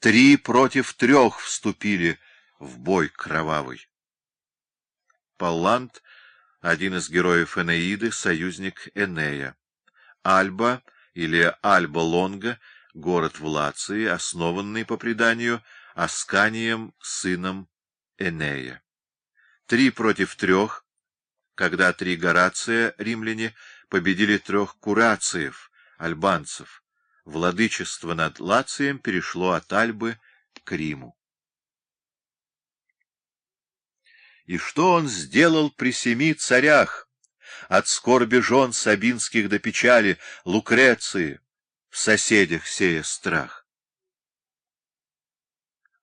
Три против трех вступили в бой кровавый. Паллант — один из героев Энеиды, союзник Энея. Альба или Альба-Лонга — город в Лации, основанный, по преданию, Асканием, сыном Энея. Три против трех, когда три Горация, римляне, победили трех Курациев, альбанцев. Владычество над Лацием перешло от Альбы к Риму. И что он сделал при семи царях, от скорби жен Сабинских до печали, Лукреции, в соседях сея страх?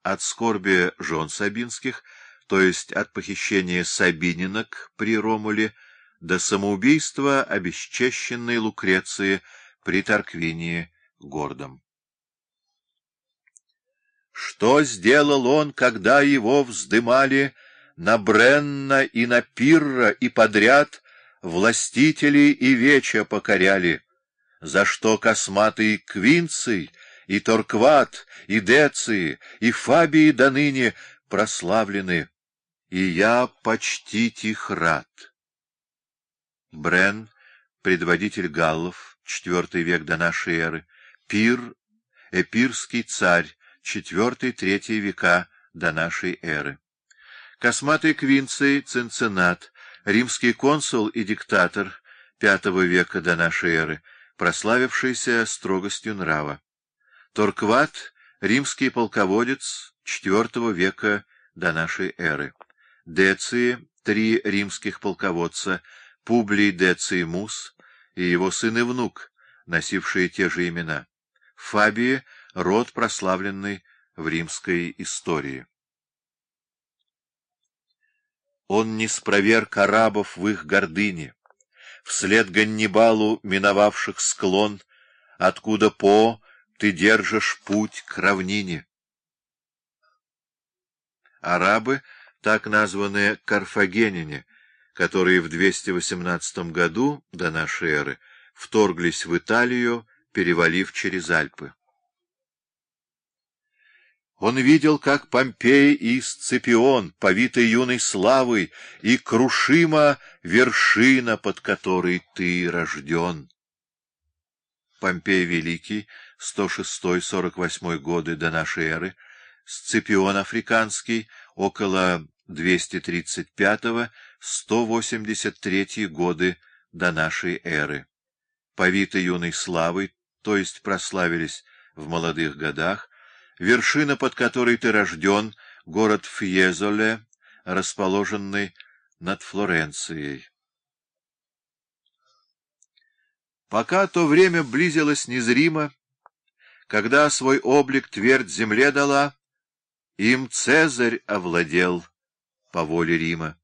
От скорби жен Сабинских, то есть от похищения Сабининок при Ромуле, до самоубийства обесчещенной Лукреции при Тарквинии гордом. Что сделал он, когда его вздымали на Бренна и на Пирра и подряд властители и веча покоряли, за что косматый Квинций и Торкват и Деций и Фабии до ныне прославлены, и я почти их рад. Брен, предводитель галлов, IV век до нашей эры, Пир, эпирский царь, IV-III века до нашей эры. Косматый Квинций Цинциннат, римский консул и диктатор V века до нашей эры, прославившийся строгостью нрава. Торкват, римский полководец IV века до нашей эры. Деции, три римских полководца, Публий Деций Мус и его сын и внук, носившие те же имена. Фабии — род, прославленный в римской истории. Он не спроверг арабов в их гордыне, вслед Ганнибалу, миновавших склон, откуда по ты держишь путь к равнине. Арабы, так названные карфагеняне, которые в 218 году до нашей эры вторглись в Италию перевалив через Альпы. Он видел, как Помпей и Сципион, повиты юной славой, и крушима вершина, под которой ты рожден. Помпей Великий, 106-48 годы до нашей эры, Сципион Африканский, около 235-183 годы до нашей эры. Повиты юной славой, то есть прославились в молодых годах, вершина, под которой ты рожден, город Фьезоле, расположенный над Флоренцией. Пока то время близилось незримо, когда свой облик твердь земле дала, им Цезарь овладел по воле Рима.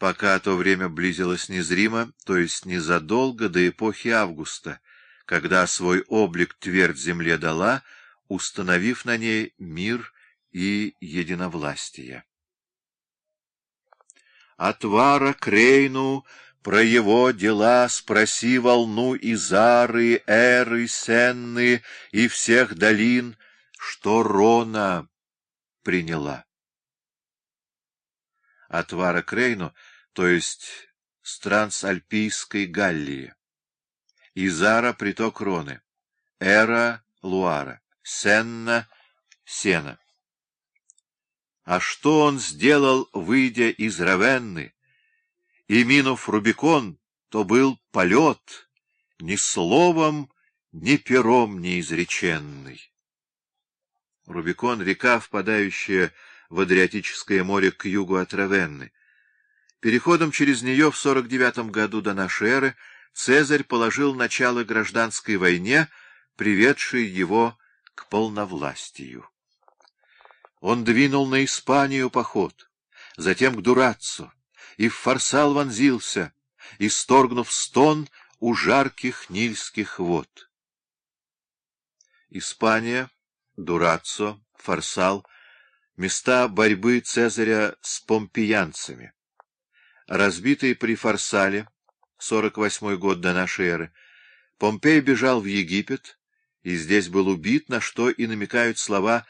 Пока то время близилось незримо, то есть незадолго до эпохи Августа, когда свой облик твердь земле дала, установив на ней мир и единовластие. Отвара Крейну про его дела спроси волну Изары, Эры, Сенны и всех долин, что Рона приняла. Отвара Крейну — то есть с Трансальпийской Галлии. Изара — приток Роны, Эра — Луара, Сенна — Сена. А что он сделал, выйдя из Равенны? И, минув Рубикон, то был полет, ни словом, ни пером неизреченный. Рубикон — река, впадающая в Адриатическое море к югу от Равенны. Переходом через нее в 49 году до нашей эры Цезарь положил начало гражданской войне, приведшей его к полновластию. Он двинул на Испанию поход, затем к Дураццо, и в Фарсал вонзился, исторгнув стон у жарких нильских вод. Испания, Дураццо, Фарсал — места борьбы Цезаря с помпеянцами разбитый при Фарсале, 48 год до нашей эры, Помпей бежал в Египет, и здесь был убит, на что и намекают слова